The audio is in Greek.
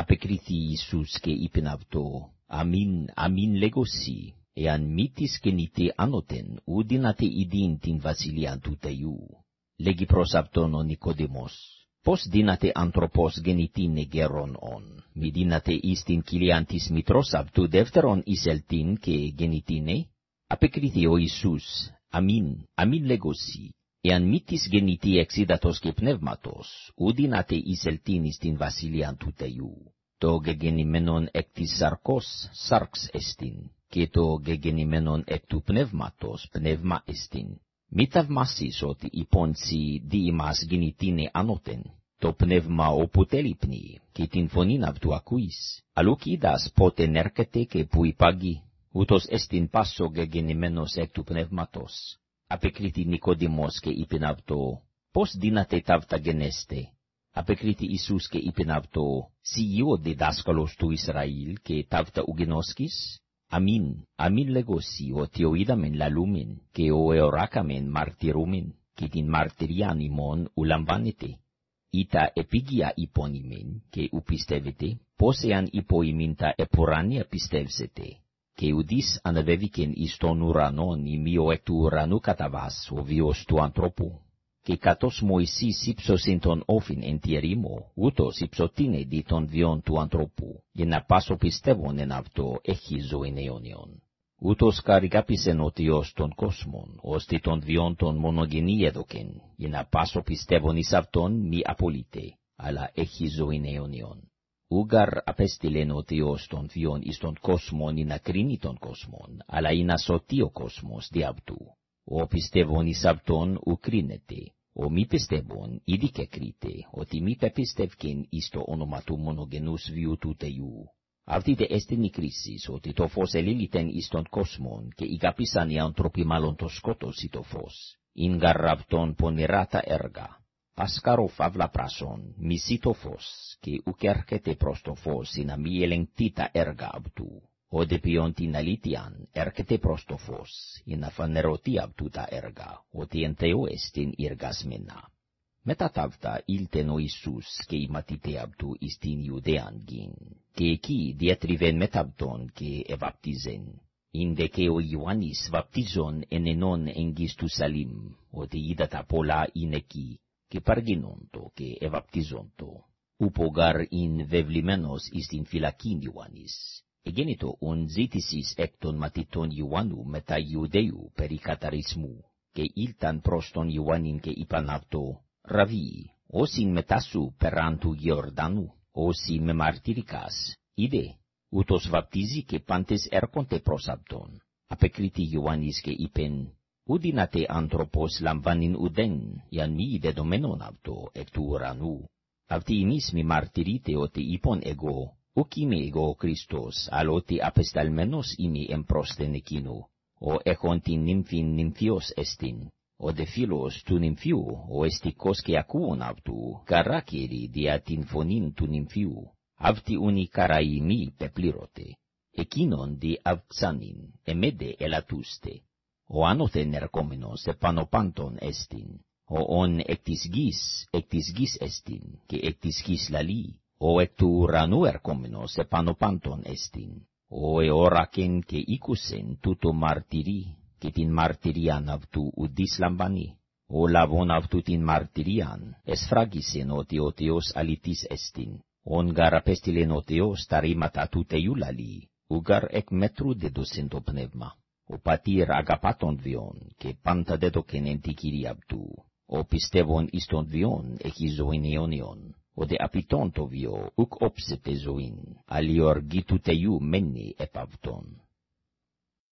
απεκρίθη Ιησούς και είπεν αυτό, «Αμήν, αμήν λέγωσι, εάν μη της γεννηθεί άνωτεν, ούδυνατε ειδίν την βασιλεία του Θεού». Λέγει προς αυτόν ο Νικόδημος, «Πώς δύνατε άνθρωπος γεννηθεί νεγέρον ον, μη δύνατε εις την κοιλίαν της μητρός αυτού δεύτερον εις και γεννηθεί νε». Απεκρίθη ο Ιησούς, «Αμήν, αμήν λέγωσι, εάν μήτης γεννητή εξίδατος και πνεύματος, ούδυνατε εις ελτίνης την βασιλείαν του Θεού. Το γεγεννημένον εκ της σαρκός σάρξ εστίν, και το γεγεννημένον εκ του πνεύματος πνεύμα εστίν. Μη θαυμάσεις ότι η πόντση δι γεννητήνε ανώτεν, το πνεύμα όπου τέλειπνει, και την φωνήν αυτού ακούεις, αλλού κοίδας πότε και πού υπάγει, ούτως εστίν πάσο γεγεννημένος εκ του πνεύματος kiliantis mitrosaptu defteron iseltin ke genitine? Apekrithi o Isus, amin, amin legosi, ean mitis geniti exidatos ke pneumatos, udinate iseltinis tin vasilian tuteiu. To gegenimenon ectis sarkos, sarks estin, ke to gegenimenon ectu pneumatos, pneuma estin. Mitav masis oti iponsi di imas genitine anoten, to pneuma oputelipni, ke tin foninav tu aquis, alucidas και ουδής ανεβεύηκεν εις τον ουρανόν ημίω εκ του ουρανού καταβάς ο βίος ανθρώπου. Και κατός Μωυσής ύψωσιν τον όφιν εν τη ρήμο, ούτως τινε δι τον βιών του ανθρώπου, για να πάσο πιστεύον εν αυτό έχει ζωήν αιώνιον. Ούτως καρυγάπησεν ο Θεός τον κόσμον, ως δι των βιών των μονογενή εδωκεν, για να πιστεύον εις μη απολύτε, αλλά έχει ζωήν ούγαρ απέστη λένε ότι ο στον ίστον εις ή να κρίνει τον των κόσμων, αλλά είναι ασωτή ο κόσμος δι' αυτού. Ο πιστεύων εις αυτόν ουκρίνεται, ο μη πιστεύων ήδη και ότι μη πεπιστεύκεν ίστο το όνομα του μονογενούς βιού του Θεού. Αυτή τε έστειν η κρίση, ότι το φως ελίλητεν ίστον τον κόσμον, και η καπίσαν οι το σκότωσι το φως ασκάρο φαύλα πράσον, και ο έρχεται προς το φως, ή έργα απ' του. Οδε ποιον την αλήθειαν, έρχεται προς το φως, ή να του τα έργα, ότι εν Θεό εστίν εργασμένα. Μετά τα αυτά ήλτεν ο Ιησούς και οι μαθητέ αυτού εις την Ιουδαίαν γίν, και εκεί διατριβέν μετά αυτόν και ευαπτίζεν. Ίνδε και ο Ιωάννης βαπτίζον εν ενών εγγύς του Σαλήμ, ότι είδα τα πολλά είναι εκεί, enenon engistu salim, o te idata pola ineki, que parginonto, que evaptizonto, upogar in vevlimenos istin filakin Ioannis. Egenito un zitisis ecton matiton Ioannu meta Iudeu pericatarismu, que iltan proston Ioannin que ipanavto, ravi, osin metasu perantu Giordanu, osi me martiricas, ide, utos baptizi que pantes erconte prosapton, apecriti Ioannis que ipen, ούδυνατε άνθρωπος λαμβάνειν ουδέν, για μη δεδομένον αυτο, εκ του ουρανού. Αυτή η μη ότι είπων εγώ, ούκ είμαι εγώ ο Χριστός, απεσταλμένος είμαι εμπρόσθεν εκείνου, ο έχων την νύμφιν εστίν. Ο δε φίλος του νυμφίου, ο εστικός και ακούων αυτού, καράκυρη δια την φωνήν του νυμφίου. Αυτή ο άνωθεν ερκόμενος επανοπάντων έστιν, ο ον εκ της γης, εκ της γης έστιν, και εκ της γης λαλή, ο εκ του ουρανού ερκόμενος έστιν, ο εώρακεν και οίκουσεν τούτο μαρτυρί, και την μαρτυρίαν αυτού ουδής λαμβανή, ο λαβών αυτού την μαρτυρίαν, εσφράγισεν ότι ο Θεός αλητής έστιν, ον γαραπέστηλεν ο τα ρήματα του τεϊού λαλή, εκ μέτρου δεδοσεν ο πατήρ αγαπά τον Διόν και πάντα δέδοκεν εν τη κυρία. Ο πιστεύων εις Διόν έχει ζωήν αιώνιον, οδε απειτών το βιό ουκ όψε ζωήν, αλλιοργή του μένει επαυτών.